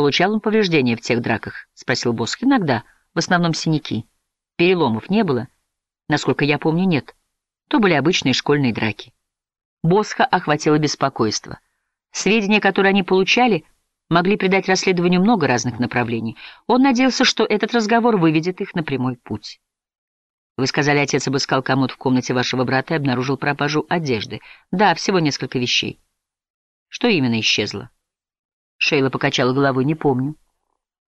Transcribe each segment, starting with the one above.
Получал он повреждения в тех драках? — спросил Босх. — Иногда. В основном синяки. Переломов не было? Насколько я помню, нет. То были обычные школьные драки. Босха охватило беспокойство. Сведения, которые они получали, могли придать расследованию много разных направлений. Он надеялся, что этот разговор выведет их на прямой путь. Вы сказали, отец обыскал комод в комнате вашего брата и обнаружил пропажу одежды. Да, всего несколько вещей. Что именно исчезло? Шейла покачала головой, не помню.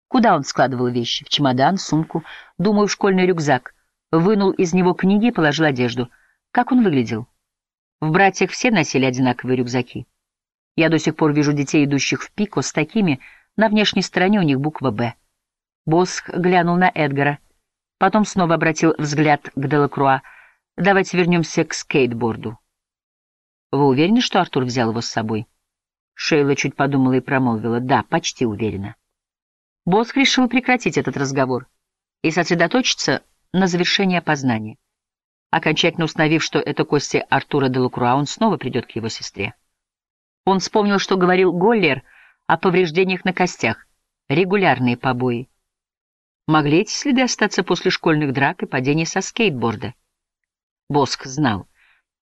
Куда он складывал вещи? В чемодан, сумку? Думаю, в школьный рюкзак. Вынул из него книги и положил одежду. Как он выглядел? В братьях все носили одинаковые рюкзаки. Я до сих пор вижу детей, идущих в пико, с такими, на внешней стороне у них буква «Б». Босх глянул на Эдгара. Потом снова обратил взгляд к Делакруа. «Давайте вернемся к скейтборду». «Вы уверены, что Артур взял его с собой?» Шейла чуть подумала и промолвила. «Да, почти уверена». Босх решил прекратить этот разговор и сосредоточиться на завершении опознания. Окончательно установив, что это кости Артура де Лакруа, он снова придет к его сестре. Он вспомнил, что говорил Голлер о повреждениях на костях, регулярные побои. Могли эти следы остаться после школьных драк и падений со скейтборда? Боск знал.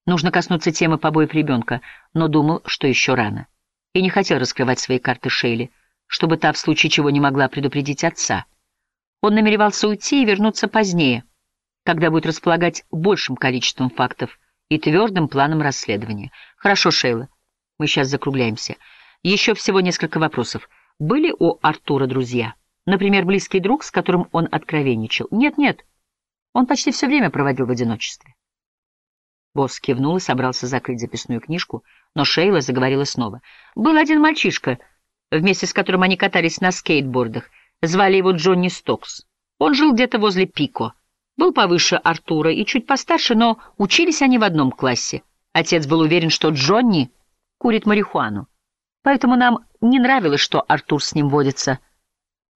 Нужно коснуться темы побоев ребенка, но думал, что еще рано. И не хотел раскрывать свои карты Шейли, чтобы та в случае чего не могла предупредить отца. Он намеревался уйти и вернуться позднее, когда будет располагать большим количеством фактов и твердым планом расследования. Хорошо, Шейла, мы сейчас закругляемся. Еще всего несколько вопросов. Были у Артура друзья? Например, близкий друг, с которым он откровенничал. Нет-нет, он почти все время проводил в одиночестве. Босс кивнул и собрался закрыть записную книжку, но Шейла заговорила снова. Был один мальчишка, вместе с которым они катались на скейтбордах. Звали его Джонни Стокс. Он жил где-то возле Пико. Был повыше Артура и чуть постарше, но учились они в одном классе. Отец был уверен, что Джонни курит марихуану. Поэтому нам не нравилось, что Артур с ним водится —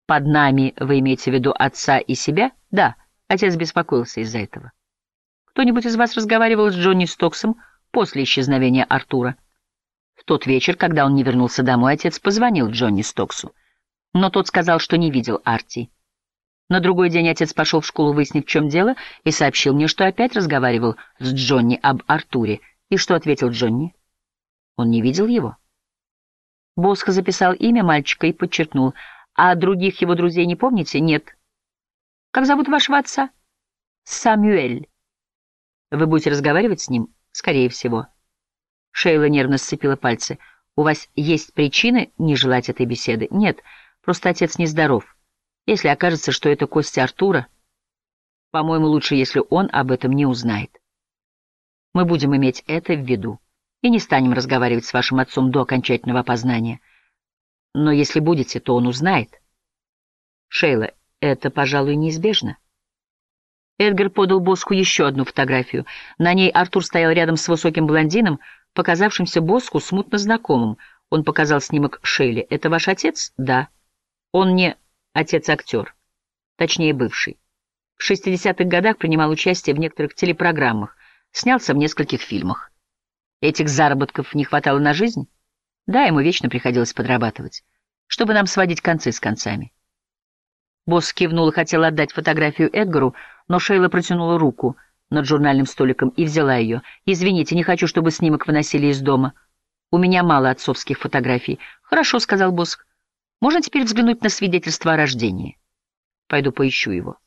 под нами вы имеете в виду отца и себя? Да, отец беспокоился из-за этого. Кто-нибудь из вас разговаривал с Джонни Стоксом после исчезновения Артура? В тот вечер, когда он не вернулся домой, отец позвонил Джонни Стоксу. Но тот сказал, что не видел Арти. На другой день отец пошел в школу выяснить, в чем дело, и сообщил мне, что опять разговаривал с Джонни об Артуре. И что ответил Джонни? Он не видел его. Босха записал имя мальчика и подчеркнул — а других его друзей не помните? Нет. Как зовут вашего отца? Самюэль. Вы будете разговаривать с ним? Скорее всего. Шейла нервно сцепила пальцы. У вас есть причины не желать этой беседы? Нет, просто отец нездоров. Если окажется, что это кости Артура, по-моему, лучше, если он об этом не узнает. Мы будем иметь это в виду и не станем разговаривать с вашим отцом до окончательного опознания. Но если будете, то он узнает. Шейла, это, пожалуй, неизбежно. Эдгар подал Боску еще одну фотографию. На ней Артур стоял рядом с высоким блондином, показавшимся Боску смутно знакомым. Он показал снимок Шейли. «Это ваш отец?» «Да». «Он не отец-актер. Точнее, бывший. В 60-х годах принимал участие в некоторых телепрограммах. Снялся в нескольких фильмах. Этих заработков не хватало на жизнь?» Да, ему вечно приходилось подрабатывать, чтобы нам сводить концы с концами. Босс кивнул и хотел отдать фотографию Эдгару, но Шейла протянула руку над журнальным столиком и взяла ее. «Извините, не хочу, чтобы снимок выносили из дома. У меня мало отцовских фотографий». «Хорошо», — сказал Босс. «Можно теперь взглянуть на свидетельство о рождении?» «Пойду поищу его».